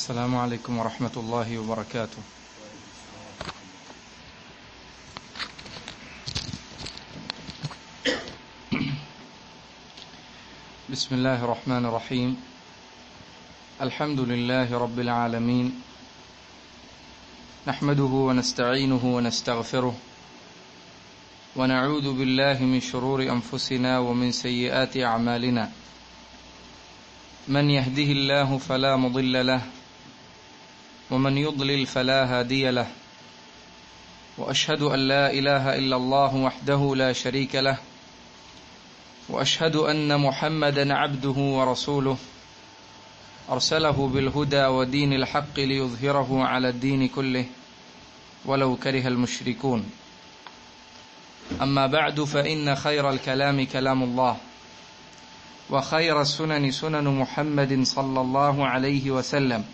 السلام عليكم ورحمة الله وبركاته. بسم الله الرحمن الرحيم. الحمد لله رب العالمين. نحمده ونستعينه ونستغفره. ونعوذ بالله من شرور أنفسنا ومن سيئات أعمالنا. من يهده الله فلا مضل له ومن يضلل فلا هادي له. وأشهد أن لا إله إلا الله وحده لا شريك له. وأشهد أن محمدا عبده ورسوله. أرسله بالهدى ودين الحق ليظهره على الدين كله. ولو كره المشركون. أما بعد فإن خير الكلام كلام الله. وخير السنن سنن محمد صلى الله عليه وسلم.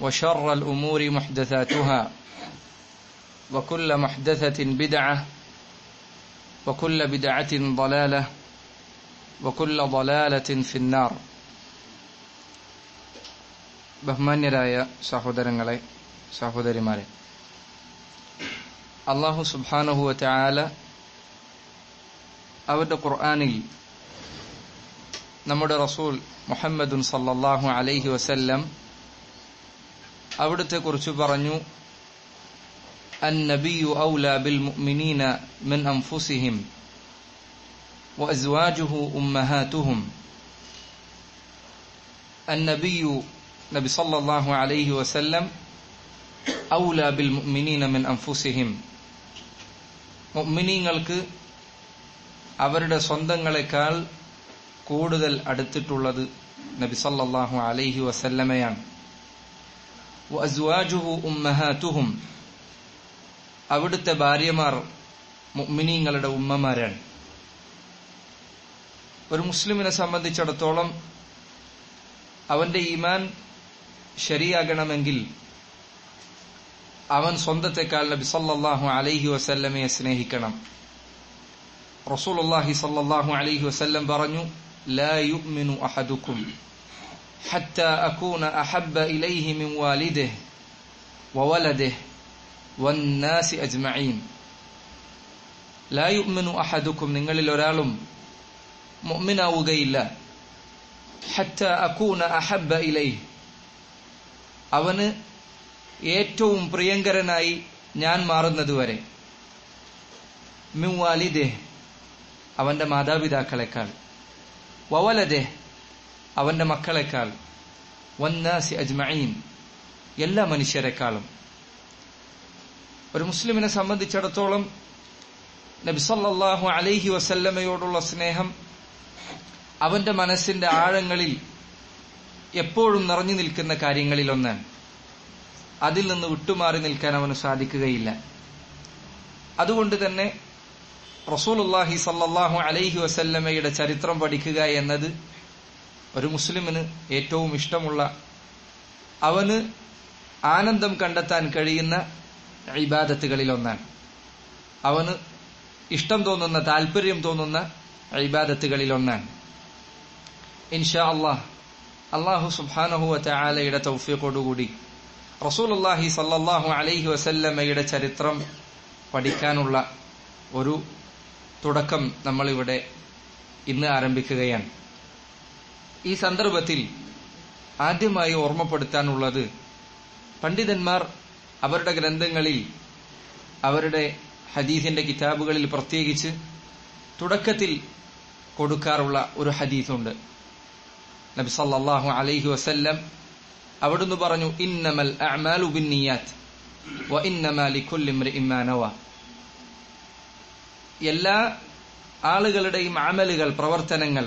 وشر الأمور محدثاتها وكل محدثة بدعة وكل بدعة ضلالة وكل ضلالة في النار ബഹുമാന്യരായ സഹോദരങ്ങളെ സഹോദരിമാരെ അള്ളാഹു സുബാനഹുവ ചായാല അവരുടെ ഖുർആാനിൽ നമ്മുടെ റസൂൽ മുഹമ്മദുൻ സല്ലല്ലാഹു അലൈഹി വസല്ലം അവിടുത്തെ കുറിച്ച് പറഞ്ഞു النبي أولى بالمؤمنين من أنفسهم وأزواجه أمهاتهم النبي نبي صلى الله عليه وسلم أولى بالمؤمنين من أنفسهم മുഅ്മിനീങ്ങൾക്ക് അവരുടെ സ്വന്തങ്ങളെക്കാൾ കൂടുതൽ അടുത്തിട്ടുള്ളത് നബി സല്ലല്ലാഹു അലൈഹി വസല്ലമയാണ് ഉമ്മഹാത്തുഹും. അവിടുത്തെ ഭാര്യമാർ മുഅ്മിനീങ്ങളുടെ ഉമ്മമാരാണ്. ഒരു മുസ്ലിമിനെ സംബന്ധിച്ചിടത്തോളം അവന്റെ ഈമാൻ ശരിയാകണമെങ്കിൽ അവൻ സ്വന്തത്തെക്കാൾ നബി സല്ലാഹു അലൈഹി വസല്ലമയെ സ്നേഹിക്കണം. റസൂലുള്ളാഹി സല്ലാഹു അലൈഹി വസല്ലം പറഞ്ഞു ലാ യുഅ്മിനു അഹദുക്കും. حتى أكون أحب إليه من والده وولده والناس أجمعين لا يؤمن أحدكم നിങ്ങളിൽ ഒരാളും മുഅ്മിനാവുകയില്ല حتى أكون أحب إليه അവന് ഏറ്റവും പ്രിയങ്കരനായി ഞാൻ മാറുന്നതുവരെ മിൻ വാലിദെ അവന്റെ മാതാപിതാക്കളെക്കാൾ വവലതെ അവന്റെ മക്കളെക്കാൾ വന്നാസി അജ്മീൻ എല്ലാ മനുഷ്യരെക്കാളും. ഒരു മുസ്ലിമിനെ സംബന്ധിച്ചിടത്തോളം നബിസല്ലാഹു അലൈഹി വസല്ലമയോടുള്ള സ്നേഹം അവന്റെ മനസ്സിന്റെ ആഴങ്ങളിൽ എപ്പോഴും നിറഞ്ഞു നിൽക്കുന്ന കാര്യങ്ങളിലൊന്നാണ്. അതിൽ നിന്ന് വിട്ടുമാറി നിൽക്കാൻ അവന് സാധിക്കുകയില്ല. അതുകൊണ്ട് തന്നെ റസൂലുല്ലാഹി സല്ലാഹു അലൈഹി വസല്ലമയുടെ ചരിത്രം പഠിക്കുക എന്നത് ഒരു മുസ്ലിമിന് ഏറ്റവും ഇഷ്ടമുള്ള അവന് ആനന്ദം കണ്ടെത്താൻ കഴിയുന്ന ഇബാദത്തുകളിലൊന്നാണ്. അവന് ഇഷ്ടം തോന്നുന്ന താല്പര്യം തോന്നുന്ന ഇബാദത്തുകളിലൊന്നാണ്. ഇൻഷാ അള്ളാഹ് അള്ളാഹു സുബാനഹുവ ചായാലയുടെ തൗഫിയോടുകൂടി അള്ളാഹി സല്ലാഹു അലൈഹി വസല്ലമ്മയുടെ ചരിത്രം പഠിക്കാനുള്ള ഒരു തുടക്കം നമ്മളിവിടെ ഇന്ന് ആരംഭിക്കുകയാണ്. ഈ സന്ദർഭത്തിൽ ആദ്യമായി ഓർമ്മപ്പെടുത്താനുള്ളത് പണ്ഡിതന്മാർ അവരുടെ ഗ്രന്ഥങ്ങളിൽ അവരുടെ ഹദീസിന്റെ കിതാബുകളിൽ പ്രത്യേകിച്ച് തുടക്കത്തിൽ കൊടുക്കാറുള്ള ഒരു ഹദീസുണ്ട്. നബി സല്ലല്ലാഹു അലൈഹി വസല്ലം അവിടുന്ന് പറഞ്ഞു ഇന്നമൽ അഅമാലു ബിന്നിയാത്ത് വ എല്ലാ ആളുകളുടെയും അമലുകൾ പ്രവർത്തനങ്ങൾ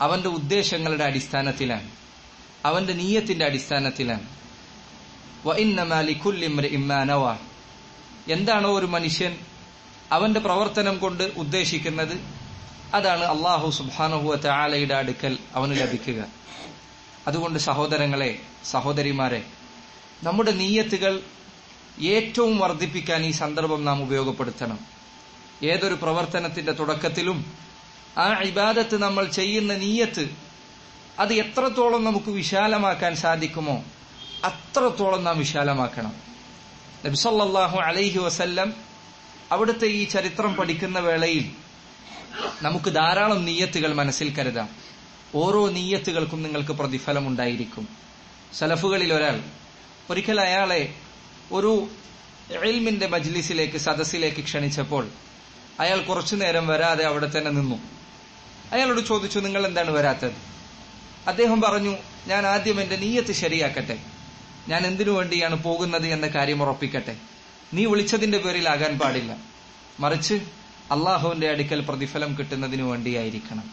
അവന്റെ ഉദ്ദേശങ്ങളുടെ അടിസ്ഥാനത്തിലാണ്. അവന്റെ നീയത്തിന്റെ അടിസ്ഥാനത്തിലാണ്. എന്താണോ ഒരു മനുഷ്യൻ അവന്റെ പ്രവർത്തനം കൊണ്ട് ഉദ്ദേശിക്കുന്നത്? അതാണ് അള്ളാഹു സുബാനുഹുവ ആലയുടെ അടുക്കൽ അവന് ലഭിക്കുക. അതുകൊണ്ട് സഹോദരങ്ങളെ സഹോദരിമാരെ നമ്മുടെ നീയത്തുകൾ ഏറ്റവും വർദ്ധിപ്പിക്കാൻ ഈ സന്ദർഭം നാം ഉപയോഗപ്പെടുത്തണം. ഏതൊരു പ്രവർത്തനത്തിന്റെ തുടക്കത്തിലും ആ ഇബാദത്ത് നമ്മൾ ചെയ്യുന്ന നീയത്ത് അത് എത്രത്തോളം നമുക്ക് വിശാലമാക്കാൻ സാധിക്കുമോ അത്രത്തോളം നാം വിശാലമാക്കണം. നബിസല്ലാഹു അലൈഹി വസല്ലം അവിടുത്തെ ഈ ചരിത്രം പഠിക്കുന്ന വേളയിൽ നമുക്ക് ധാരാളം നീയത്തുകൾ മനസ്സിൽ കരുതാം. ഓരോ നീയത്തുകൾക്കും നിങ്ങൾക്ക് പ്രതിഫലം ഉണ്ടായിരിക്കും സലഫുകളിൽ ഒരാൾ ഒരിക്കൽ അയാളെ ഒരു എൽമിന്റെ മജ്ലിസിലേക്ക് സദസ്സിലേക്ക് ക്ഷണിച്ചപ്പോൾ അയാൾ കുറച്ചു നേരം വരാതെ അവിടെ തന്നെ നിന്നു. അയാളോട് ചോദിച്ചു നിങ്ങൾ എന്താണ് വരാത്തത്? അദ്ദേഹം പറഞ്ഞു ഞാൻ ആദ്യം എന്റെ നീയത്ത് ശരിയാക്കട്ടെ. ഞാൻ എന്തിനു വേണ്ടിയാണ് പോകുന്നത് എന്ന കാര്യം ഉറപ്പിക്കട്ടെ. നീ വിളിച്ചതിന്റെ പേരിലാകാൻ പാടില്ല. മറിച്ച് അള്ളാഹുവിന്റെ അടുക്കൽ പ്രതിഫലം കിട്ടുന്നതിനു വേണ്ടിയായിരിക്കണം.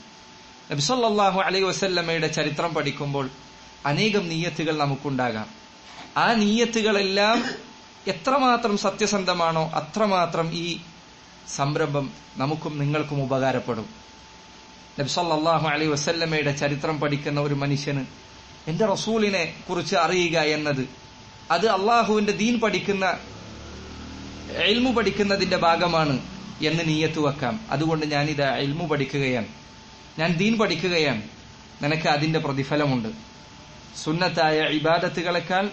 നബിസല്ലാഹു അലൈ വസല്ലമ്മയുടെ ചരിത്രം പഠിക്കുമ്പോൾ അനേകം നീയത്തുകൾ നമുക്കുണ്ടാകാം. ആ നീയത്തുകളെല്ലാം എത്രമാത്രം സത്യസന്ധമാണോ അത്രമാത്രം ഈ സംരംഭം നമുക്കും നിങ്ങൾക്കും ഉപകാരപ്പെടും. നബ്സല്ലാഹു അലൈ വസല്ലമ്മയുടെ ചരിത്രം പഠിക്കുന്ന ഒരു മനുഷ്യന് എന്റെ റസൂലിനെ കുറിച്ച് അറിയുക എന്നത് അത് അള്ളാഹുവിന്റെ ദീൻ പഠിക്കുന്ന എൽമു പഠിക്കുന്നതിന്റെ ഭാഗമാണ് എന്ന് നീയത്ത് വെക്കാം. അതുകൊണ്ട് ഞാനിത് എൽമു പഠിക്കുകയാണ്. ഞാൻ ദീൻ പഠിക്കുകയാണ്. നിനക്ക് അതിന്റെ പ്രതിഫലമുണ്ട്. സുന്നത്തായ ഇബാദത്തുകളെക്കാൾ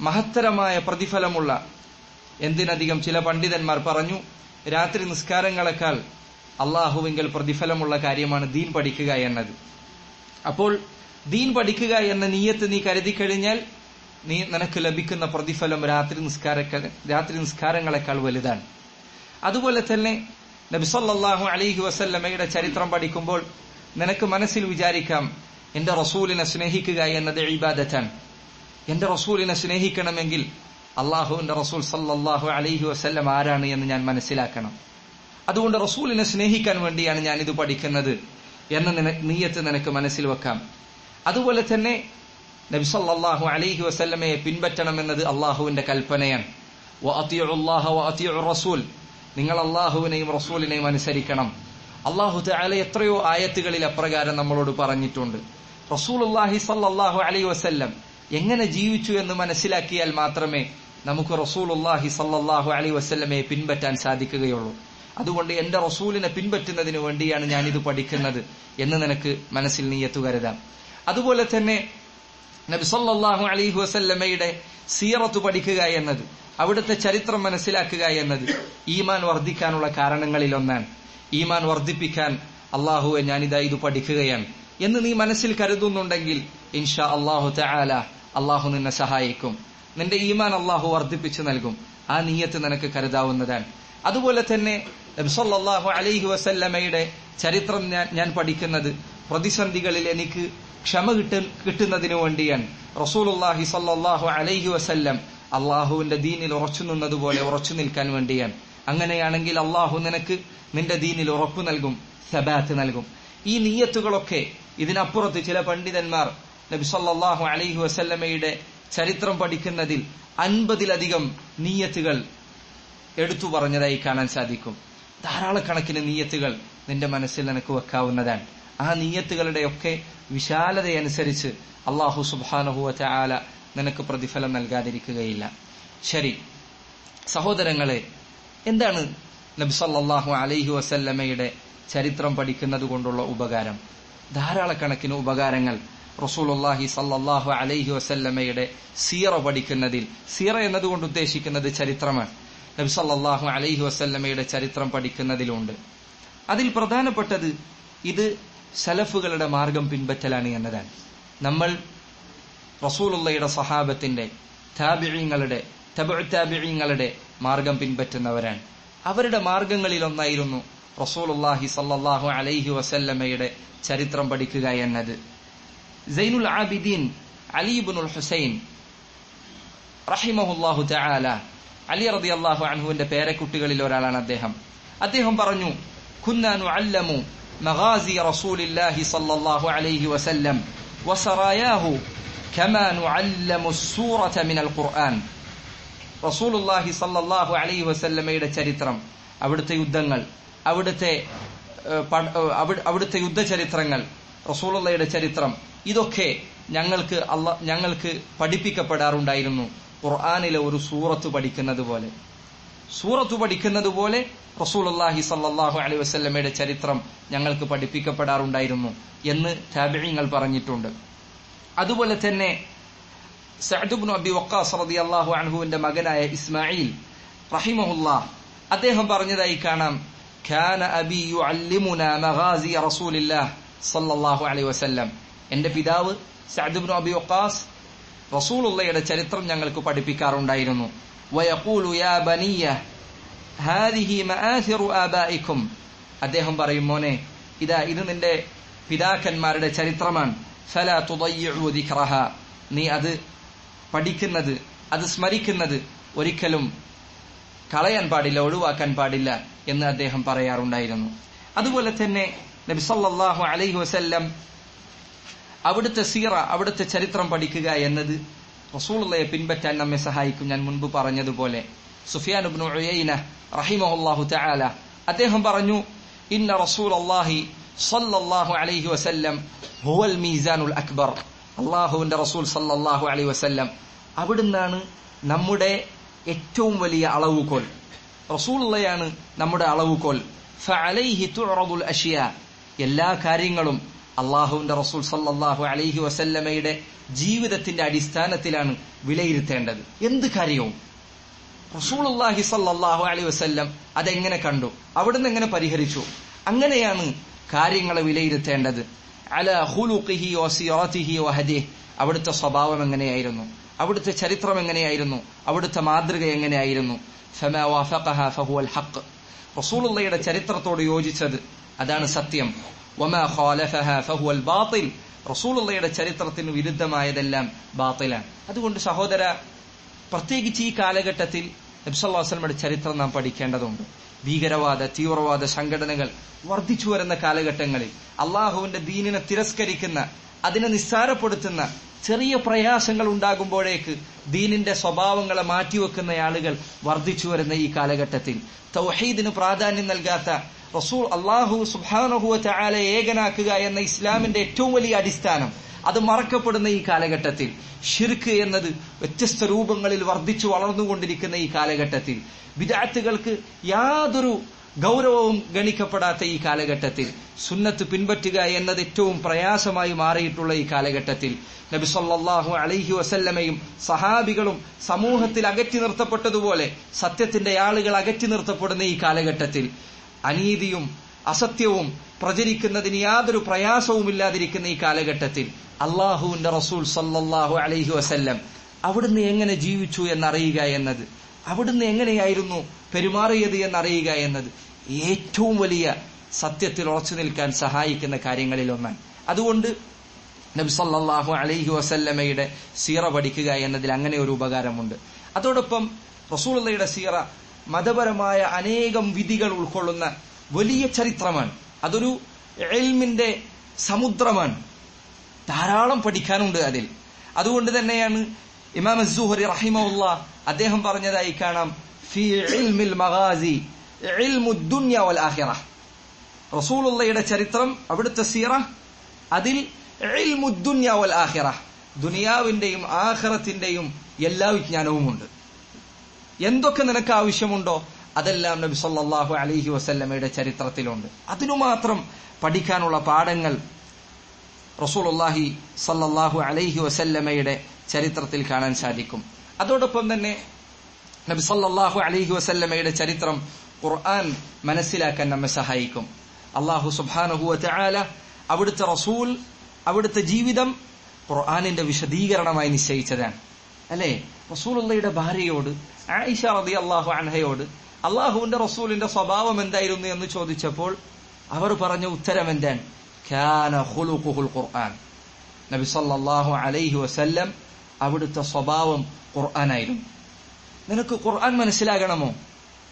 മഹത്തരമായ പ്രതിഫലമുള്ള എന്തിനധികം ചില പണ്ഡിതന്മാർ പറഞ്ഞു രാത്രി നിസ്കാരങ്ങളെക്കാൾ അള്ളാഹുവിങ്കൽ പ്രതിഫലമുള്ള കാര്യമാണ് ദീൻ പഠിക്കുക എന്നത്. അപ്പോൾ ദീൻ പഠിക്കുക എന്ന നീയത്ത് നീ കരുതി കഴിഞ്ഞാൽ നീ നിനക്ക് ലഭിക്കുന്ന പ്രതിഫലം രാത്രി നിസ്കാര രാത്രി നിസ്കാരങ്ങളെക്കാൾ വലുതാണ്. അതുപോലെ തന്നെ നബിസല്ലാഹു അലൈഹി വസല്ലമ്മയുടെ ചരിത്രം പഠിക്കുമ്പോൾ നിനക്ക് മനസ്സിൽ വിചാരിക്കാം എന്റെ റസൂലിനെ സ്നേഹിക്കുക എന്നത് ഇബാദത്താണ്. എന്റെ റസൂലിനെ സ്നേഹിക്കണമെങ്കിൽ അള്ളാഹുവിന്റെ റസൂൽ സല്ലാഹു അലൈഹി വസല്ലം ആരാണ് എന്ന് ഞാൻ മനസ്സിലാക്കണം. അതുകൊണ്ട് റസൂലിനെ സ്നേഹിക്കാൻ വേണ്ടിയാണ് ഞാൻ ഇത് പഠിക്കുന്നത് എന്ന നീയത്ത് നിനക്ക് മനസ്സിൽ വെക്കാം. അതുപോലെ തന്നെ നബിസല്ലാഹു അലൈഹി വസല്ലമയെ പിൻപറ്റണമെന്നത് അള്ളാഹുവിന്റെ കൽപ്പനയാണ്. റസൂൽ. നിങ്ങൾ അള്ളാഹുവിനെയും റസൂലിനെയും അനുസരിക്കണം. അള്ളാഹു തആല എത്രയോ ആയത്തുകളിൽ അപ്രകാരം നമ്മളോട് പറഞ്ഞിട്ടുണ്ട്. റസൂലുള്ളാഹി സല്ലാഹു അലൈഹി വസല്ലം എങ്ങനെ ജീവിച്ചു എന്ന് മനസ്സിലാക്കിയാൽ മാത്രമേ നമുക്ക് റസൂലുള്ളാഹി സല്ലാഹു അലൈഹി വസല്ലമയെ പിൻപറ്റാൻ സാധിക്കുകയുള്ളൂ. അതുകൊണ്ട് എന്റെ റസൂലിനെ പിൻപറ്റുന്നതിന് വേണ്ടിയാണ് ഞാൻ ഇത് പഠിക്കുന്നത് എന്ന് നിനക്ക് മനസ്സിൽ നീയത്തു കരുതാം. അതുപോലെ തന്നെ നബി സല്ലല്ലാഹു അലൈഹി വസല്ലമയുടെ സീറത്ത് പഠിക്കുക എന്നത് അവിടുത്തെ ചരിത്രം മനസ്സിലാക്കുക എന്നത് ഈമാൻ വർദ്ധിക്കാനുള്ള കാരണങ്ങളിൽ ഒന്നാണ് ഈമാൻ വർദ്ധിപ്പിക്കാൻ അള്ളാഹുവെ ഞാനിതാ ഇത് പഠിക്കുകയാണ് എന്ന് നീ മനസ്സിൽ കരുതുന്നുണ്ടെങ്കിൽ ഇൻഷാ അള്ളാഹു തആല അള്ളാഹു നിന്നെ സഹായിക്കും. നിന്റെ ഈമാൻ അള്ളാഹു വർദ്ധിപ്പിച്ചു നൽകും. ആ നീയത്ത് നിനക്ക് കരുതാവുന്നതാണ്. അതുപോലെ തന്നെ നബ്സല്ലാഹു അലൈഹി വസല്ലമയുടെ ചരിത്രം ഞാൻ പഠിക്കുന്നത് പ്രതിസന്ധികളിൽ എനിക്ക് ക്ഷമ കിട്ട കിട്ടുന്നതിനു വേണ്ടിയാണ്. റസൂലുല്ലാഹി സല്ലാഹു അലൈഹി വസല്ലം അള്ളാഹുവിന്റെ ദീനിൽ ഉറച്ചു നിന്നതുപോലെ ഉറച്ചു നിൽക്കാൻ വേണ്ടിയാണ്. അങ്ങനെയാണെങ്കിൽ അള്ളാഹു നിനക്ക് നിന്റെ ദീനിൽ ഉറപ്പു നൽകും സബാത്ത് നൽകും. ഈ നീയത്തുകളൊക്കെ ഇതിനപ്പുറത്ത് ചില പണ്ഡിതന്മാർ നബി സല്ലാഹു അലൈഹി വസല്ലമയുടെ ചരിത്രം പഠിക്കുന്നതിൽ അൻപതിലധികം നീയത്തുകൾ എടുത്തു പറഞ്ഞതായി കാണാൻ സാധിക്കും. ധാരാളക്കണക്കിന് നീയത്തുകൾ നിന്റെ മനസ്സിൽ നിനക്ക് വെക്കാവുന്നതാണ്. ആ നീയത്തുകളുടെയൊക്കെ വിശാലതയനുസരിച്ച് അള്ളാഹു സുബാനഹുവ ആല നിനക്ക് പ്രതിഫലം നൽകാതിരിക്കുകയില്ല. ശരി. സഹോദരങ്ങളെ എന്താണ് നബ്സല്ലാഹു അലൈഹി വസല്ലമയുടെ ചരിത്രം പഠിക്കുന്നത് കൊണ്ടുള്ള ഉപകാരം? ധാരാളക്കണക്കിന് ഉപകാരങ്ങൾ റസൂലുള്ളാഹി സല്ലാഹു അലൈഹി വസല്ലമയുടെ സീറ പഠിക്കുന്നതിൽ സീറ എന്നതുകൊണ്ട് ഉദ്ദേശിക്കുന്നത് ചരിത്രമാണ്. നബി സല്ലല്ലാഹു അലൈഹി വസല്ലമയുടെ ചരിത്രം പഠിക്കുന്നതിലുണ്ട്. അതിൽ പ്രധാനപ്പെട്ടത് ഇത് സലഫുകളുടെ മാർഗം പിൻപറ്റലാണ് എന്നതാണ്. നമ്മൾ റസൂലുള്ളയുടെ സഹാബത്തിന്റെ താബിഴിങ്ങളുടെ താബിഴീങ്ങളുടെ മാർഗം പിൻപറ്റുന്നവരാണ്. അവരുടെ മാർഗങ്ങളിൽ ഒന്നായിരുന്നു റസൂലുള്ളാഹി സല്ലല്ലാഹു അലൈഹി വസല്ലമയുടെ ചരിത്രം പഠിക്കുക എന്നത്. സൈനുൽ ആബിദീൻ അലീബുൽ ഹുസൈൻ റഹിമഹുല്ലാഹു തആല അലി റളിയല്ലാഹു അൻഹുവിന്റെ പേരക്കുട്ടികളിൽ ഒരാളാണ് അദ്ദേഹം. അദ്ദേഹം പറഞ്ഞു കുന്നാ അല്ലമു മഗാസി റസൂലില്ലാഹി സല്ലല്ലാഹു അലൈഹി വസല്ലം വസറായാഹു കമാ നുഅല്ലമു സൂറത മിനൽ ഖുർആൻ. റസൂലുള്ളാഹി സല്ലല്ലാഹു അലൈഹി വസല്ലമയുടെ ചരിത്രം അവിടുത്തെ യുദ്ധങ്ങൾ അവിടുത്തെ അവിടുത്തെ യുദ്ധചരിത്രങ്ങൾ റസൂലുള്ളയുടെ ചരിത്രം ഇതൊക്കെ ഞങ്ങൾക്ക് അല്ല ഞങ്ങൾക്ക് പഠിപ്പിക്കപ്പെടാറുണ്ടായിരുന്നു. ഖുർആാനിലെ ഒരു സൂറത്ത് പഠിക്കുന്നത് പോലെ. സൂറത്ത് പഠിക്കുന്നത് പോലെ റസൂലുല്ലാഹി സല്ലാഹു അലൈ വസ്ല്ലമ്മയുടെ ചരിത്രം ഞങ്ങൾക്ക് പഠിപ്പിക്കപ്പെടാറുണ്ടായിരുന്നു എന്ന് താബിഴിങ്ങൾ പറഞ്ഞിട്ടുണ്ട്. അതുപോലെ തന്നെ സഅദുബ്നു അബി വക്കാസ് റതി അള്ളാഹു അൻഹുവിന്റെ മകനായ ഇസ്മായിൽ റഹിമഹുല്ല അദ്ദേഹം പറഞ്ഞതായി കാണാം ഖാന അബി യു അല്ലിമുന മഹാസി റസൂലില്ലാഹ് സല്ലാഹു അലൈ വസ്ല്ലം. എന്റെ പിതാവ് സഅദുബ്നു അബി വക്കാസ് റസൂലുള്ളയുടെ ചരിത്രം ഞങ്ങൾക്ക് പഠിപ്പിക്കാറുണ്ടായിരുന്നു. അദ്ദേഹം പറയും മോനെ ഇതാ ഇത് നിന്റെ പിതാക്കന്മാരുടെ ചരിത്രമാണ്. ഫല നീ അത് പഠിക്കുന്നത് അത് സ്മരിക്കുന്നത് ഒരിക്കലും കളയാൻ പാടില്ല ഒഴിവാക്കാൻ പാടില്ല എന്ന് അദ്ദേഹം പറയാറുണ്ടായിരുന്നു. അതുപോലെ തന്നെ നബിസല്ലാഹു അലൈഹി വസല്ലം അവിടുത്തെ സീറ അവിടുത്തെ ചരിത്രം പഠിക്കുക എന്നത് റസൂളയെ പിൻപറ്റാൻ നമ്മെ സഹായിക്കും. ഞാൻ മുൻപ് പറഞ്ഞതുപോലെ. സുഫിയാൻ ഉയൈന തആല അദ്ദേഹം പറഞ്ഞു ഇന്ന റസൂലല്ലാഹി സല്ലല്ലാഹു അലൈഹി വസല്ലം ഹുവൽ മീസാനുൽ അക്ബർ. അള്ളാഹുവിന്റെ റസൂൽ സല്ലല്ലാഹു അലൈഹി വസല്ലം അവിടുന്നാണ് നമ്മുടെ ഏറ്റവും വലിയ അളവുകോൽ. റസൂലുള്ളയാണ് നമ്മുടെ അളവുകോൽ. ഫഅലൈഹി എല്ലാ കാര്യങ്ങളും അള്ളാഹുവിന്റെ റസൂൽ സല്ലാഹു അലൈഹി വസല്ലമയുടെ ജീവിതത്തിന്റെ അടിസ്ഥാനത്തിലാണ് വിലയിരുത്തേണ്ടത്. എന്ത് കാര്യവും? റസൂൾ അള്ളാഹി സല്ലാഹു അലൈഹി വസല്ലം അതെങ്ങനെ കണ്ടു? അവിടുന്ന് എങ്ങനെ പരിഹരിച്ചു? അങ്ങനെയാണ് കാര്യങ്ങളെ വിലയിരുത്തേണ്ടത്. അല ഹുലുഖിഹി ഓ ഹദി. അവിടുത്തെ സ്വഭാവം എങ്ങനെയായിരുന്നു? അവിടുത്തെ ചരിത്രം എങ്ങനെയായിരുന്നു? അവിടുത്തെ മാതൃക എങ്ങനെയായിരുന്നു? ഹഖ്. റസൂലുള്ളയുടെ ചരിത്രത്തോട് യോജിച്ചത് അതാണ് സത്യം. വമാ ഫഹുവൽ റസൂലുള്ളയുടെ ചരിത്രത്തിന് വിരുദ്ധമായതെല്ലാം ബാത്തിലാണ് അതുകൊണ്ട് സഹോദര പ്രത്യേകിച്ച് ഈ കാലഘട്ടത്തിൽ നബ്സല്ലാസ്ലമയുടെ ചരിത്രം നാം പഠിക്കേണ്ടതുണ്ട്. ഭീകരവാദ തീവ്രവാദ സംഘടനകൾ വർദ്ധിച്ചു വരുന്ന കാലഘട്ടങ്ങളിൽ അള്ളാഹുവിന്റെ ദീനിനെ തിരസ്കരിക്കുന്ന അതിനെ നിസ്സാരപ്പെടുത്തുന്ന ചെറിയ പ്രയാസങ്ങൾ ഉണ്ടാകുമ്പോഴേക്ക് ദീനിന്റെ സ്വഭാവങ്ങളെ മാറ്റിവെക്കുന്ന ആളുകൾ വർദ്ധിച്ചു വരുന്ന ഈ കാലഘട്ടത്തിൽ. തൗഹീദിന് പ്രാധാന്യം നൽകാത്ത റസൂൾ അള്ളാഹു സുബാനഹുവ ചായാലെ ഏകനാക്കുക എന്ന ഇസ്ലാമിന്റെ ഏറ്റവും വലിയ അടിസ്ഥാനം അത് മറക്കപ്പെടുന്ന ഈ കാലഘട്ടത്തിൽ. ഷിർക്ക് എന്നത് വ്യത്യസ്ത രൂപങ്ങളിൽ വർദ്ധിച്ചു വളർന്നുകൊണ്ടിരിക്കുന്ന ഈ കാലഘട്ടത്തിൽ. വിദാർത്ഥികൾക്ക് യാതൊരു ഗൗരവവും ഗണിക്കപ്പെടാത്ത ഈ കാലഘട്ടത്തിൽ സുന്നത്ത് പിൻപറ്റുക എന്നത് ഏറ്റവും പ്രയാസമായി മാറിയിട്ടുള്ള ഈ കാലഘട്ടത്തിൽ നബി സല്ലല്ലാഹു അലൈഹി വസല്ലമയും സഹാബികളും സമൂഹത്തിൽ അകറ്റി നിർത്തപ്പെട്ടതുപോലെ സത്യത്തിന്റെ ആളുകൾ അകറ്റി നിർത്തപ്പെടുന്ന ഈ കാലഘട്ടത്തിൽ അനീതിയും അസത്യവും പ്രചരിക്കുന്നതിന് യാതൊരു പ്രയാസവുമില്ലാതിരിക്കുന്ന ഈ കാലഘട്ടത്തിൽ അള്ളാഹുവിന്റെ റസൂൽ സല്ലല്ലാഹു അലൈഹി വസല്ലം അവിടുന്ന് എങ്ങനെ ജീവിച്ചു എന്നറിയുക എന്നത് അവിടുന്ന് എങ്ങനെയായിരുന്നു പെരുമാറിയത് എന്നറിയുക എന്നത് ഏറ്റവും വലിയ സത്യത്തിൽ ഉറച്ചു നിൽക്കാൻ സഹായിക്കുന്ന കാര്യങ്ങളിൽ ഒന്നാണ് അതുകൊണ്ട് നബി സല്ലല്ലാഹു അലൈഹി വസല്ലമയുടെ സീറ പഠിക്കുക എന്നതിൽ അങ്ങനെ ഒരു ഉപകാരമുണ്ട്. അതോടൊപ്പം റസൂള്ളയുടെ സീറ മതപരമായ അനേകം വിധികൾ ഉൾക്കൊള്ളുന്ന വലിയ ചരിത്രമാണ്. അതൊരു എൽമിന്റെ സമുദ്രമാണ്. ധാരാളം പഠിക്കാനുണ്ട് അതിൽ. അതുകൊണ്ട് തന്നെയാണ് ഇമാം അസ്സുഹരി റഹിമുള്ള അദ്ദേഹം പറഞ്ഞതായി കാണാം. ഫി മഗാസി വൽ റസൂലുള്ളയുടെ ചരിത്രം അവിടുത്തെ സീറ അതിൽ വൽ ദുനിയാവിന്റെയും ആഹ്റത്തിന്റെയും എല്ലാ വിജ്ഞാനവുമുണ്ട്. എന്തൊക്കെ നിനക്ക് ആവശ്യമുണ്ടോ അതെല്ലാം നബി സല്ലാഹു അലഹി വസല്ലമയുടെ ചരിത്രത്തിലുണ്ട്. അതിനു മാത്രം പഠിക്കാനുള്ള പാഠങ്ങൾ റസൂലുള്ളാഹി സല്ലാഹു അലൈഹി വസല്ലമയുടെ ചരിത്രത്തിൽ കാണാൻ സാധിക്കും. അതോടൊപ്പം തന്നെ നബി സല്ലല്ലാഹു അലൈഹി വസല്ലമയുടെ ചരിത്രം ഖുർആൻ മനസ്സിലാക്കാൻ നമ്മെ സഹായിക്കും. അള്ളാഹു സുബ്ഹാനഹു വതആല അവിടുത്തെ റസൂൽ അവിടുത്തെ ജീവിതം ഖുർആാനിന്റെ വിശദീകരണമായി നിശ്ചയിച്ചതാണ്. അല്ലേ? റസൂലുള്ളയുടെ ഭാര്യയോട് ആയിഷ അള്ളാഹു അൻഹയോട് അള്ളാഹുവിന്റെ റസൂലിന്റെ സ്വഭാവം എന്തായിരുന്നു എന്ന് ചോദിച്ചപ്പോൾ അവർ പറഞ്ഞ ഉത്തരം എന്താണ്? ഖുർആൻ. നബി സല്ലല്ലാഹു അലൈഹി വസല്ലം അവിടുത്തെ സ്വഭാവം ഖുർആനായിരുന്നു. നിനക്ക് ഖുർആൻ മനസ്സിലാകണമോ?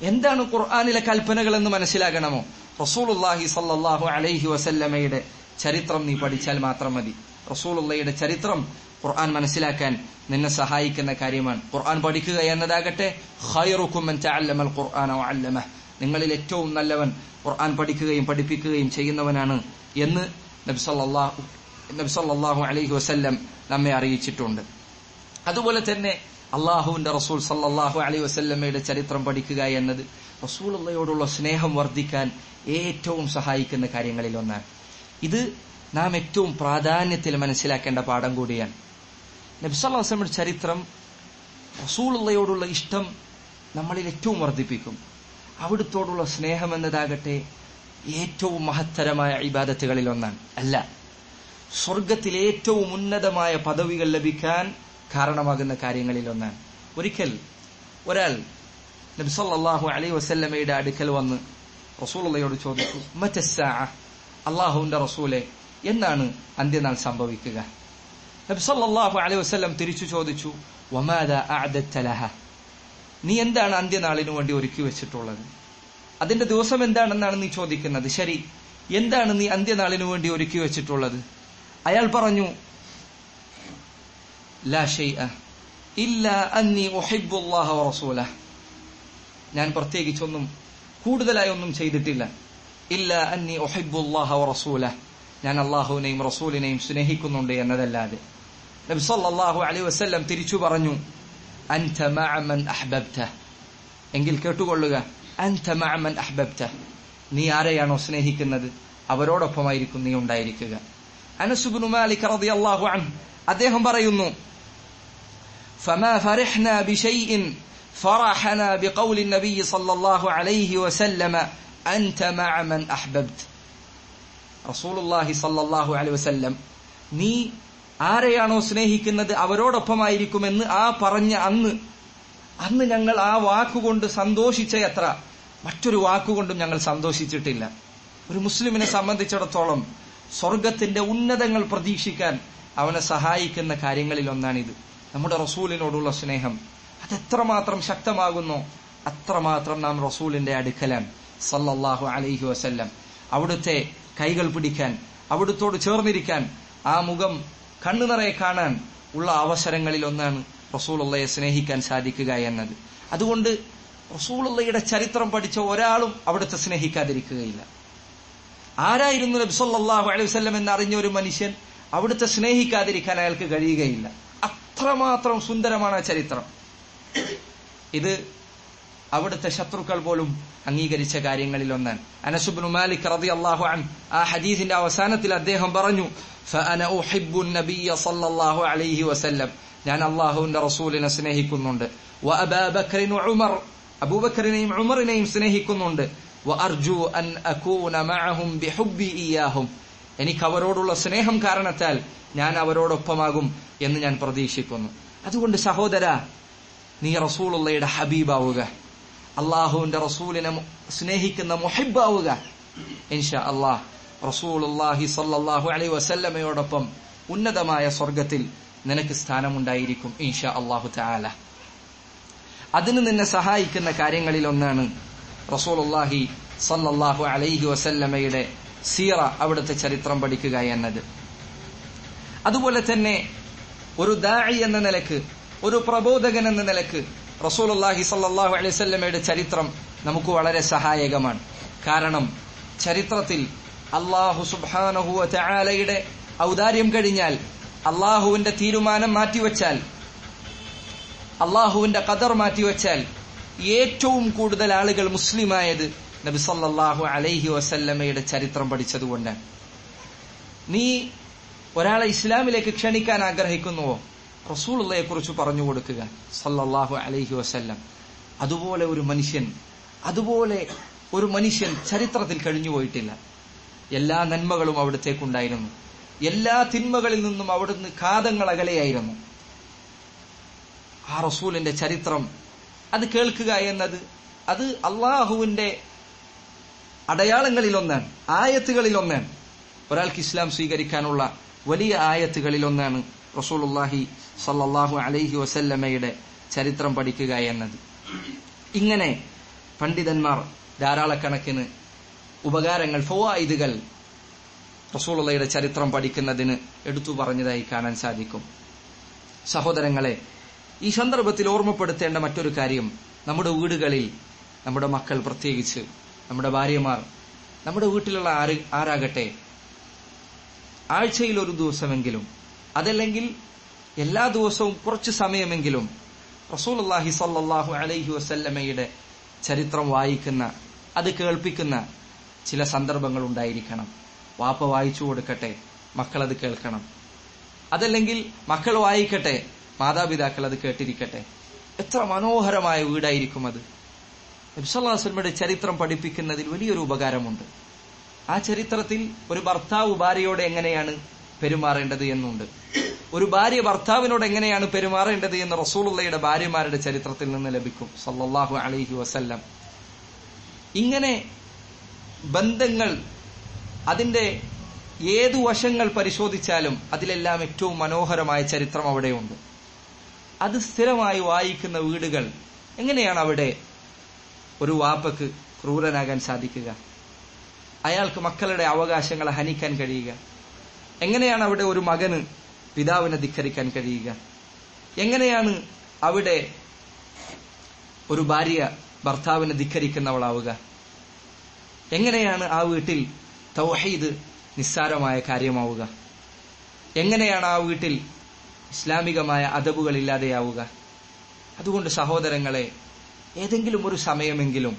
എന്താണ് ഖുർആാനിലെ കൽപ്പനകൾ എന്ന് മനസ്സിലാകണമോ? റസൂലുള്ളാഹി സല്ലാഹു അലൈഹി വസല്ലമയുടെ ചരിത്രം നീ പഠിച്ചാൽ മാത്രം മതി. റസൂലുള്ളയുടെ ചരിത്രം ഖുർആൻ മനസ്സിലാക്കാൻ നിന്നെ സഹായിക്കുന്ന കാര്യമാണ്. ഖുർആൻ പഠിക്കുക എന്നതാകട്ടെ ഖുർആന വഅല്ലമഹ. നിങ്ങളിൽ ഏറ്റവും നല്ലവൻ ഖുർആൻ പഠിക്കുകയും പഠിപ്പിക്കുകയും ചെയ്യുന്നവനാണ് എന്ന് നബി നബ്സല്ലാഹു നബി വസ്ല്ലം അലൈഹി വസല്ലം നമ്മെ അറിയിച്ചിട്ടുണ്ട്. അതുപോലെ തന്നെ അള്ളാഹുവിന്റെ റസൂൽ സല്ലാഹു അലൈഹി വസല്ലമയുടെ ചരിത്രം പഠിക്കുക എന്നത് റസൂലുള്ളയോടുള്ള സ്നേഹം വർദ്ധിക്കാൻ ഏറ്റവും സഹായിക്കുന്ന കാര്യങ്ങളിൽ ഒന്നാണ്. ഇത് നാം ഏറ്റവും പ്രാധാന്യത്തിൽ മനസ്സിലാക്കേണ്ട പാഠം കൂടിയാണ്. നബ്സല്ലാസ്ലമിയുടെ ചരിത്രം റസൂലുള്ളയോടുള്ള ഇഷ്ടം നമ്മളിൽ ഏറ്റവും വർദ്ധിപ്പിക്കും. അവിടുത്തോടുള്ള സ്നേഹം എന്നതാകട്ടെ ഏറ്റവും മഹത്തരമായ ഇബാദത്തുകളിൽ ഒന്നാണ്. അല്ല സ്വർഗത്തിൽ ഏറ്റവും ഉന്നതമായ പദവികൾ ലഭിക്കാൻ കാരണമാകുന്ന കാര്യങ്ങളിൽ ഒന്നാണ് ഒരിക്കൽ ഒരാൾ നബ്സല്ലാഹു അലൈ വസല്ലമയുടെ അടുക്കൽ വന്ന് റസൂലുള്ളയോട് ചോദിച്ചു മറ്റസ് അള്ളാഹുവിന്റെ റസൂലെ എന്നാണ് അന്ത്യനാൾ സംഭവിക്കുക? നബ്സല്ലാഹു അലൈ വസ്ല്ലം തിരിച്ചു ചോദിച്ചു നീ എന്താണ് അന്ത്യനാളിനു വേണ്ടി ഒരുക്കി വെച്ചിട്ടുള്ളത്? അതിന്റെ ദിവസം എന്താണെന്നാണ് നീ ചോദിക്കുന്നത്? ശരി എന്താണ് നീ അന്ത്യനാളിനു വേണ്ടി ഒരുക്കി വെച്ചിട്ടുള്ളത്? അയാൾ പറഞ്ഞു ലാ ഷൈഅ ഇല്ല അന്നി ഉഹിബ്ബുല്ലാഹ ورسوله. ഞാൻ പ്രത്യേകിച്ചൊന്നും കൂടുതലായി ഒന്നും ചെയ്തിട്ടില്ല. ഇല്ല അന്നി ഉഹിബ്ബുല്ലാഹ റസൂല ഞാൻ അള്ളാഹുവിനെയും റസൂലിനെയും സ്നേഹിക്കുന്നുണ്ട് എന്നതല്ലാതെ. നബി സല്ലല്ലാഹു അലൈഹി വസല്ലം തിരിച്ചു പറഞ്ഞു അൻത മഅമൻ അഹ്ബബ്ത. എങ്കിൽ കേട്ടുകൊള്ളുക അൻത മഅമൻ അഹ്ബബ്ത. നീ ആരെയാണോ സ്നേഹിക്കുന്നത്? അവരോടൊപ്പമായിരിക്കും നീ ഉണ്ടായിരിക്കുക. അനസുബ്നു മാലിക് റളിയല്ലാഹു അൻഹു അദ്ദേഹം പറയുന്നു فما فرحنا بشيء فرحنا بقول النبي صلى الله عليه وسلم أنت مع من أحببت رسول الله صلى الله عليه وسلم നീ ആരെയാണോ സ്നേഹിക്കുന്നത് അവരോടൊപ്പമായിരിക്കുമെന്ന് ആ പറഞ്ഞ അന്ന് അന്ന് ഞങ്ങൾ ആ വാക്കുകൊണ്ട് സന്തോഷിച്ച എത്ര മറ്റൊരു വാക്കുകൊണ്ടും ഞങ്ങൾ സന്തോഷിച്ചിട്ടില്ല ഒരു മുസ്ലിമിനെ സംബന്ധിച്ചിടത്തോളം സ്വർഗത്തിന്റെ ഉന്നതങ്ങൾ പ്രതീക്ഷിക്കാൻ അവനെ സഹായിക്കുന്ന കാര്യങ്ങളിൽ ഒന്നാണിത് നമ്മുടെ റസൂലിനോടുള്ള സ്നേഹം. അത് എത്രമാത്രം ശക്തമാകുന്നു അത്രമാത്രം നാം റസൂലിന്റെ അടുക്കലാണ്. സല്ലല്ലാഹു അലൈഹി വസല്ലം. അവിടുത്തെ കൈകൾ പിടിക്കാൻ അവിടുത്തോട് ചേർന്നിരിക്കാൻ ആ മുഖം കണ്ണു നിറയെ കാണാൻ ഉള്ള അവസരങ്ങളിൽ ഒന്നാണ് റസൂലുള്ളയെ സ്നേഹിക്കാൻ സാധിക്കുക എന്നത്. അതുകൊണ്ട് റസൂലുള്ളയുടെ ചരിത്രം പഠിച്ച ഒരാളും അവിടുത്തെ സ്നേഹിക്കാതിരിക്കുകയില്ല. ആരായിരുന്നു നബി സല്ലല്ലാഹു അലൈഹി വസല്ലം എന്നറിഞ്ഞ ഒരു മനുഷ്യൻ അവിടുത്തെ സ്നേഹിക്കാതിരിക്കാൻ അയാൾക്ക് കഴിയുകയില്ല. അത്രമാത്രം സുന്ദരമാണ് ആ ചരിത്രം. ഇത് അവിടുത്തെ ശത്രുക്കൾ പോലും അംഗീകരിച്ച കാര്യങ്ങളിൽ ഒന്നാണ്. അനസുബിൻ മാലിക് റതി അള്ളാഹു അൻ ആ ഹദീസിന്റെ അവസാനത്തിൽ അദ്ദേഹം പറഞ്ഞു അലൈഹി വസല്ലം. ഞാൻ അള്ളാഹുവിന്റെ റസൂലിനെ സ്നേഹിക്കുന്നുണ്ട്. ഉമർ. അബൂബക്കറിനെയും ഉമറിനെയും സ്നേഹിക്കുന്നുണ്ട്. അൻ അകൂന മഅഹും ബിഹുബ്ബി ഇയാഹും എനിക്ക് അവരോടുള്ള സ്നേഹം കാരണത്താൽ ഞാൻ അവരോടൊപ്പമാകും എന്ന് ഞാൻ പ്രതീക്ഷിക്കുന്നു. അതുകൊണ്ട് സഹോദര നീ റസൂളുള്ളയുടെ ഹബീബാവുക. അള്ളാഹുവിന്റെ റസൂലിനെ സ്നേഹിക്കുന്ന മൊഹിബാവുക. ഇൻഷാ അള്ളാഹ് റസൂലുള്ളാഹി സല്ലാഹു അലൈഹി വസല്ലമയോടൊപ്പം ഉന്നതമായ സ്വർഗത്തിൽ നിനക്ക് സ്ഥാനമുണ്ടായിരിക്കും ഇൻഷാ അള്ളാഹു താല അതിന് നിന്നെ സഹായിക്കുന്ന കാര്യങ്ങളിൽ ഒന്നാണ് റസൂലുള്ളാഹി സല്ലാഹു അലൈഹി വസല്ലമയുടെ സീറ അവിടുത്തെ ചരിത്രം പഠിക്കുക എന്നത്. അതുപോലെ തന്നെ ഒരു ദാഇ എന്ന നിലയ്ക്ക് ഒരു പ്രബോധകൻ എന്ന നിലയ്ക്ക് റസൂലുള്ളാഹി അള്ളാഹി അലൈഹി വസല്ലമയുടെ ചരിത്രം നമുക്ക് വളരെ സഹായകമാണ്. കാരണം ചരിത്രത്തിൽ അള്ളാഹു സുബ്ഹാനഹു വതആലയുടെ ഔദാര്യം കഴിഞ്ഞാൽ അള്ളാഹുവിന്റെ തീരുമാനം മാറ്റിവെച്ചാൽ അള്ളാഹുവിന്റെ കദർ മാറ്റിവെച്ചാൽ ഏറ്റവും കൂടുതൽ ആളുകൾ മുസ്ലിമായത് നബി സല്ലല്ലാഹു അലൈഹി വസല്ലമ്മയുടെ ചരിത്രം പഠിച്ചതുകൊണ്ട്. നീ ഒരാളെ ഇസ്ലാമിലേക്ക് ക്ഷണിക്കാൻ ആഗ്രഹിക്കുന്നുവോ? റസൂലുള്ളയെ കുറിച്ച് പറഞ്ഞു കൊടുക്കുക. സല്ലാഹു അലൈഹി വസല്ലം. അതുപോലെ ഒരു മനുഷ്യൻ അതുപോലെ ഒരു മനുഷ്യൻ ചരിത്രത്തിൽ കഴിഞ്ഞുപോയിട്ടില്ല എല്ലാ നന്മകളും അവിടത്തേക്കുണ്ടായിരുന്നു. എല്ലാ തിന്മകളിൽ നിന്നും അവിടുന്ന് കാതങ്ങൾ അകലെയായിരുന്നു. ആ റസൂലിന്റെ ചരിത്രം അത് കേൾക്കുക എന്നത് അത് അള്ളാഹുവിന്റെ അടയാളങ്ങളിൽ ഒന്നാണ് ആയത്തുകളിൽ ഒന്നാണ് ഒരാൾക്ക് ഇസ്ലാം സ്വീകരിക്കാനുള്ള വലിയ ആയത്തുകളിൽ ഒന്നാണ് റസൂലുള്ളാഹി സല്ലാഹു അലൈഹി വസല്ലമ്മയുടെ ചരിത്രം പഠിക്കുക എന്നത്. ഇങ്ങനെ പണ്ഡിതന്മാർ ധാരാളക്കണക്കിന് ഉപകാരങ്ങൾ ഫവായിദുകൾ റസൂലുള്ളയുടെ ചരിത്രം പഠിക്കുന്നതിന് എടുത്തു പറഞ്ഞതായി കാണാൻ സാധിക്കും. സഹോദരങ്ങളെ ഈ സന്ദർഭത്തിൽ ഓർമ്മപ്പെടുത്തേണ്ട മറ്റൊരു കാര്യം നമ്മുടെ വീടുകളിൽ നമ്മുടെ മക്കൾ പ്രത്യേകിച്ച് നമ്മുടെ ഭാര്യമാർ നമ്മുടെ വീട്ടിലുള്ള ആര് ആരാകട്ടെ ആഴ്ചയിൽ ഒരു ദിവസമെങ്കിലും അതല്ലെങ്കിൽ എല്ലാ ദിവസവും കുറച്ച് സമയമെങ്കിലും റസൂലുള്ളാഹി സല്ലാഹു അലൈഹി വസല്ലമയുടെ ചരിത്രം വായിക്കുന്ന അത് കേൾപ്പിക്കുന്ന ചില സന്ദർഭങ്ങൾ ഉണ്ടായിരിക്കണം. വാപ്പ വായിച്ചു കൊടുക്കട്ടെ മക്കൾ അത് കേൾക്കണം. അതല്ലെങ്കിൽ മക്കൾ വായിക്കട്ടെ മാതാപിതാക്കൾ അത് കേട്ടിരിക്കട്ടെ. എത്ര മനോഹരമായ വീടായിരിക്കും അത്. നബ്സല്ലാസ്ലമയുടെ ചരിത്രം പഠിപ്പിക്കുന്നതിൽ വലിയൊരു ഉപകാരമുണ്ട്. ആ ചരിത്രത്തിൽ ഒരു ഭർത്താവ് ഭാര്യയോട് എങ്ങനെയാണ് പെരുമാറേണ്ടത് എന്നുണ്ട്. ഒരു ഭാര്യ ഭർത്താവിനോട് എങ്ങനെയാണ് പെരുമാറേണ്ടത് എന്ന് റസൂലുള്ളയുടെ ഭാര്യമാരുടെ ചരിത്രത്തിൽ നിന്ന് ലഭിക്കും. സല്ലാഹു അലൈഹി വസല്ലം. ഇങ്ങനെ ബന്ധങ്ങൾ അതിന്റെ ഏതു വശങ്ങൾ പരിശോധിച്ചാലും അതിലെല്ലാം ഏറ്റവും മനോഹരമായ ചരിത്രം അവിടെയുണ്ട്. അത് സ്ഥിരമായി വായിക്കുന്ന വീടുകൾ എങ്ങനെയാണ് അവിടെ ഒരു വാപ്പക്ക് ക്രൂരനാകാൻ സാധിക്കുക. അയാൾക്ക് മക്കളുടെ അവകാശങ്ങളെ ഹനിക്കാൻ കഴിയുക. എങ്ങനെയാണ് അവിടെ ഒരു മകന് പിതാവിനെ ധിക്കരിക്കാൻ കഴിയുക? എങ്ങനെയാണ് അവിടെ ഒരു ഭാര്യ ഭർത്താവിനെ ധിക്കരിക്കുന്നവളാവുക? എങ്ങനെയാണ് ആ വീട്ടിൽ തൗഹീദ് നിസ്സാരമായ കാര്യമാവുക? എങ്ങനെയാണ് ആ വീട്ടിൽ ഇസ്ലാമികമായ അതബുകളില്ലാതെയാവുക അതുകൊണ്ട് സഹോദരങ്ങളെ ഏതെങ്കിലും ഒരു സമയമെങ്കിലും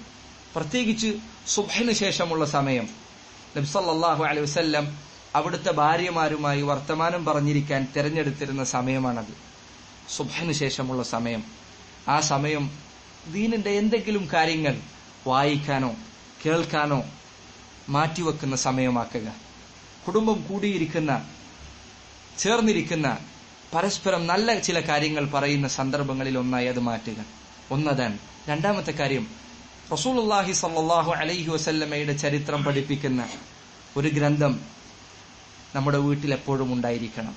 പ്രത്യേകിച്ച് സുബഹിന് ശേഷമുള്ള സമയം നബ്സല്ലാഹു അലൈഹി വസല്ലം അവിടുത്തെ ഭാര്യമാരുമായി വർത്തമാനം പറഞ്ഞിരിക്കാൻ തിരഞ്ഞെടുത്തിരുന്ന സമയമാണത്. സുബഹിന് ശേഷമുള്ള സമയം. ആ സമയം ദീനിന്റെ എന്തെങ്കിലും കാര്യങ്ങൾ വായിക്കാനോ കേൾക്കാനോ മാറ്റിവെക്കുന്ന സമയമാക്കുക. കുടുംബം കൂടിയിരിക്കുന്ന ചേർന്നിരിക്കുന്ന പരസ്പരം നല്ല ചില കാര്യങ്ങൾ പറയുന്ന സന്ദർഭങ്ങളിൽ ഒന്നായി അത് മാറ്റുക. ഒന്നതാണ് രണ്ടാമത്തെ കാര്യം റസൂലുള്ളാഹി സല്ലാഹു അലൈഹി വസല്ലമയുടെ ചരിത്രം പഠിപ്പിക്കുന്ന ഒരു ഗ്രന്ഥം നമ്മുടെ വീട്ടിൽ എപ്പോഴും ഉണ്ടായിരിക്കണം.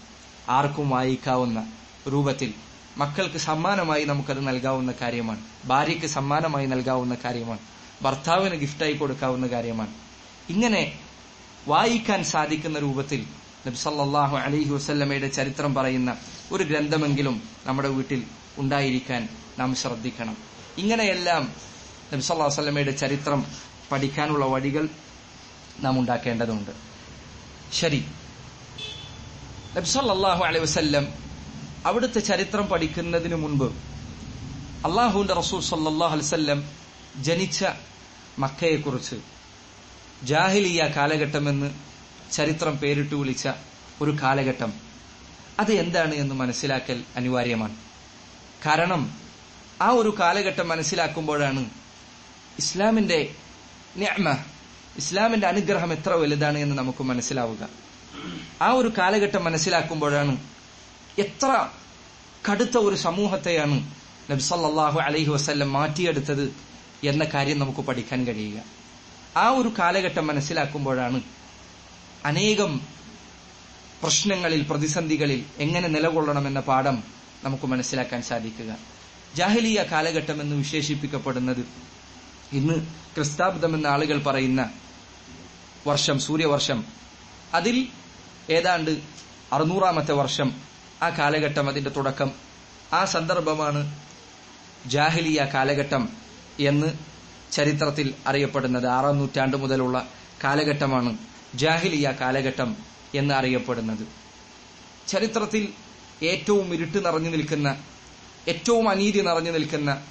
ആർക്കും വായിക്കാവുന്ന രൂപത്തിൽ മക്കൾക്ക് സമ്മാനമായി നമുക്കത് നൽകാവുന്ന കാര്യമാണ്. ഭാര്യയ്ക്ക് സമ്മാനമായി നൽകാവുന്ന കാര്യമാണ്. ഭർത്താവിന് ഗിഫ്റ്റായി കൊടുക്കാവുന്ന കാര്യമാണ്. ഇങ്ങനെ വായിക്കാൻ സാധിക്കുന്ന രൂപത്തിൽ നബ്സല്ലാഹു അലഹി വസല്ലമയുടെ ചരിത്രം പറയുന്ന ഒരു ഗ്രന്ഥമെങ്കിലും നമ്മുടെ വീട്ടിൽ ഉണ്ടായിരിക്കാൻ നാം ശ്രദ്ധിക്കണം. ഇങ്ങനെയെല്ലാം നബി വസ്ലമയുടെ ചരിത്രം പഠിക്കാനുള്ള വഴികൾ നാം ഉണ്ടാക്കേണ്ടതുണ്ട്. ശരി. നബി അലൈ വസ്ല്ലം അവിടുത്തെ ചരിത്രം പഠിക്കുന്നതിന് മുൻപ് അള്ളാഹുവിന്റെ റസൂൽ സല്ലാഹു അലൈവല്ലം ജനിച്ച മക്കയെക്കുറിച്ച് ജാഹിലിയ കാലഘട്ടമെന്ന് ചരിത്രം പേരിട്ട് വിളിച്ച ഒരു കാലഘട്ടം. അത് എന്താണ് എന്ന് മനസ്സിലാക്കൽ അനിവാര്യമാണ്. കാരണം ആ ഒരു കാലഘട്ടം മനസ്സിലാക്കുമ്പോഴാണ് ഇസ്ലാമിന്റെ നിഅമ ഇസ്ലാമിന്റെ അനുഗ്രഹം എത്ര വലുതാണ് എന്ന് നമുക്ക് മനസ്സിലാവുക. ആ ഒരു കാലഘട്ടം മനസ്സിലാക്കുമ്പോഴാണ് എത്ര കടുത്ത ഒരു സമൂഹത്തെയാണ് നബ്സല്ലാഹു അലൈഹി വസ്ല്ലം മാറ്റിയെടുത്തത് എന്ന കാര്യം നമുക്ക് പഠിക്കാൻ കഴിയുക. ആ ഒരു കാലഘട്ടം മനസ്സിലാക്കുമ്പോഴാണ് അനേകം പ്രശ്നങ്ങളിൽ പ്രതിസന്ധികളിൽ എങ്ങനെ നിലകൊള്ളണമെന്ന പാഠം നമുക്ക് മനസ്സിലാക്കാൻ സാധിക്കുക. ജാഹിലിയ കാലഘട്ടം എന്ന് വിശേഷിപ്പിക്കപ്പെടുന്നത് ഇന്ന് ക്രിസ്താബ്ദം എന്ന ആളുകൾ പറയുന്ന വർഷം സൂര്യവർഷം അതിൽ ഏതാണ്ട് അറുന്നൂറാമത്തെ വർഷം ആ കാലഘട്ടം അതിന്റെ തുടക്കം ആ സന്ദർഭമാണ് ജാഹിലിയ കാലഘട്ടം എന്ന് ചരിത്രത്തിൽ അറിയപ്പെടുന്നത്. ആറാം നൂറ്റാണ്ട് മുതലുള്ള കാലഘട്ടമാണ് ജാഹിലിയ കാലഘട്ടം എന്ന് അറിയപ്പെടുന്നത്. ചരിത്രത്തിൽ ഏറ്റവും ഇരുട്ട് നിറഞ്ഞു നിൽക്കുന്ന ഏറ്റവും അനീതി നിറഞ്ഞു നിൽക്കുന്ന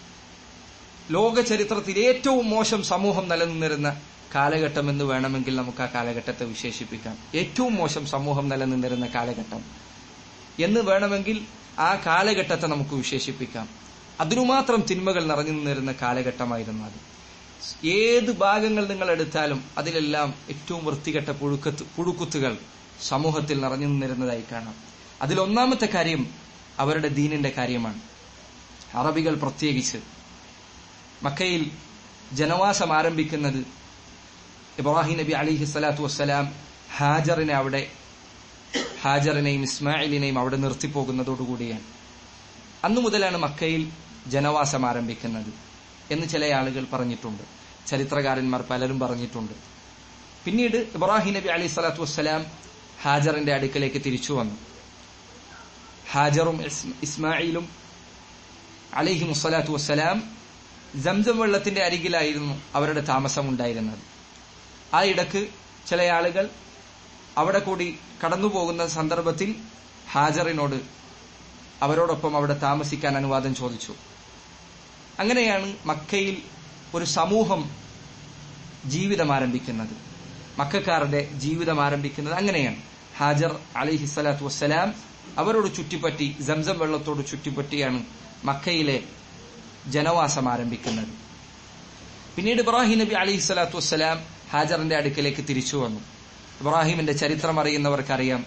ലോക ചരിത്രത്തിൽ ഏറ്റവും മോശം സമൂഹം നിലനിന്നിരുന്ന കാലഘട്ടം എന്ന് വേണമെങ്കിൽ നമുക്ക് ആ കാലഘട്ടത്തെ വിശേഷിപ്പിക്കാം. ഏറ്റവും മോശം സമൂഹം നിലനിന്നിരുന്ന കാലഘട്ടം എന്ന് വേണമെങ്കിൽ ആ കാലഘട്ടത്തെ നമുക്ക് വിശേഷിപ്പിക്കാം. അതിനുമാത്രം തിന്മകൾ നിറഞ്ഞു നിന്നിരുന്ന കാലഘട്ടമായിരുന്നു അത്. ഏത് ഭാഗങ്ങൾ നിങ്ങൾ എടുത്താലും അതിലെല്ലാം ഏറ്റവും വൃത്തികെട്ട പുഴുക്കത്ത് പുഴുക്കുത്തുകൾ സമൂഹത്തിൽ നിറഞ്ഞു നിന്നിരുന്നതായി കാണാം. അതിലൊന്നാമത്തെ കാര്യം അവരുടെ ദീനിന്റെ കാര്യമാണ്. അറബികൾ പ്രത്യേകിച്ച്. മക്കയിൽ ജനവാസം ആരംഭിക്കുന്നത് ഇബ്രാഹിം നബി അലിഹി സ്വലാത്തു വസ്സലാം ഹാജറിനെ അവിടെ ഹാജറിനെയും ഇസ്മായിലിനെയും അവിടെ നിർത്തിപ്പോകുന്നതോടുകൂടിയാണ്. അന്നു മുതലാണ് മക്കയിൽ ജനവാസം ആരംഭിക്കുന്നത് എന്ന് ചില ആളുകൾ പറഞ്ഞിട്ടുണ്ട്. ചരിത്രകാരന്മാർ പലരും പറഞ്ഞിട്ടുണ്ട്. പിന്നീട് ഇബ്രാഹിം നബി അലി സ്വലാത്തു വസ്സലാം ഹാജറിന്റെ അടുക്കലേക്ക് തിരിച്ചു വന്നു. ഹാജറും ഇസ്മായിലും അലിഹി മുസ്സലാത്തു വസ്സലാം ജംസം വെള്ളത്തിന്റെ അരികിലായിരുന്നു അവരുടെ താമസം ഉണ്ടായിരുന്നത്. ആ ഇടയ്ക്ക് ചില ആളുകൾ അവിടെ കൂടി കടന്നുപോകുന്ന സന്ദർഭത്തിൽ ഹാജറിനോട് അവരോടൊപ്പം അവിടെ താമസിക്കാൻ അനുവാദം ചോദിച്ചു. അങ്ങനെയാണ് മക്കയിൽ ഒരു സമൂഹം ജീവിതം ആരംഭിക്കുന്നത്. മക്കാരുടെ ജീവിതം ആരംഭിക്കുന്നത് അങ്ങനെയാണ്. ഹാജർ അലി സ്വലാത്തു വസ്സലാം അവരോട് ചുറ്റിപ്പറ്റി സംസം വെള്ളത്തോട് ചുറ്റിപ്പറ്റിയാണ് മക്കയിലെ ജനവാസം ആരംഭിക്കുന്നത്. പിന്നീട് ഇബ്രാഹിം നബി അലി സ്വലാത്തു വസ്സലാം ഹാജറിന്റെ അടുക്കലേക്ക് തിരിച്ചു വന്നു. ഇബ്രാഹിമിന്റെ ചരിത്രം അറിയുന്നവർക്കറിയാം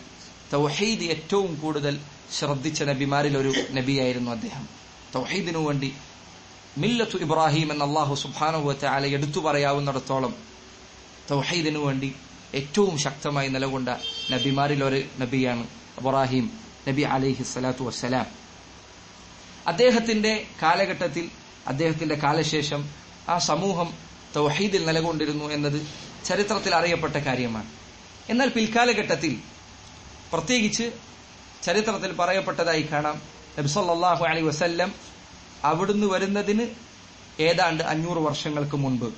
തൗഹീദ് ഏറ്റവും കൂടുതൽ ശ്രദ്ധിച്ച നബിമാരിൽ ഒരു നബിയായിരുന്നു അദ്ദേഹം. തൗഹീദിനു വേണ്ടി മില്ലത്തു ഇബ്രാഹിം എന്ന അള്ളാഹു സുബാനുവറ്റ ആലെ എടുത്തു പറയാവുന്നിടത്തോളം തൗഹീദിനു വേണ്ടി ഏറ്റവും ശക്തമായി നിലകൊണ്ട നബിമാരിൽ ഒരു നബിയാണ് ഇബ്രാഹിം നബി അലിഹി സ്വലാത്തു വസ്സലാം. അദ്ദേഹത്തിന്റെ കാലഘട്ടത്തിൽ അദ്ദേഹത്തിന്റെ കാലശേഷം ആ സമൂഹം തൗഹീദിൽ നിലകൊണ്ടിരുന്നു എന്നത് ചരിത്രത്തിൽ അറിയപ്പെട്ട കാര്യമാണ്. എന്നാൽ പിൽക്കാലഘട്ടത്തിൽ പ്രത്യേകിച്ച് ചരിത്രത്തിൽ പറയപ്പെട്ടതായി കാണാം. നബ്സല്ലാഹു അലി വസല്ലം അവിടുന്ന് വരുന്നതിന് ഏതാണ്ട് അഞ്ഞൂറ് വർഷങ്ങൾക്ക് മുൻപ്.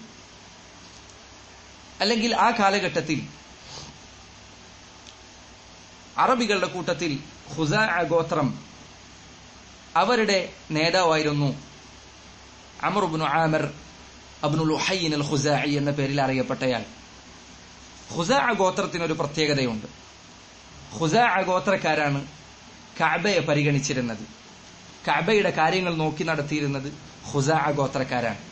അല്ലെങ്കിൽ ആ കാലഘട്ടത്തിൽ അറബികളുടെ കൂട്ടത്തിൽ ഹുസാ ഗോത്രം അവരുടെ നേതാവായിരുന്നു അമറുബിനു ആമർ അബ്നുൽ ഹൈൻ അൽ ഖുസാഇ എന്ന പേരിൽ അറിയപ്പെട്ടയാൾ. ഖുസാ ഗോത്രത്തിനൊരു പ്രത്യേകതയുണ്ട്. ഖുസാ ഗോത്രക്കാരാണ് കഅബയെ പരിഗണിച്ചിരുന്നത്. കഅബയുടെ കാര്യങ്ങൾ നോക്കി നടത്തിയിരുന്നത് ഖുസാ ഗോത്രക്കാരാണ്.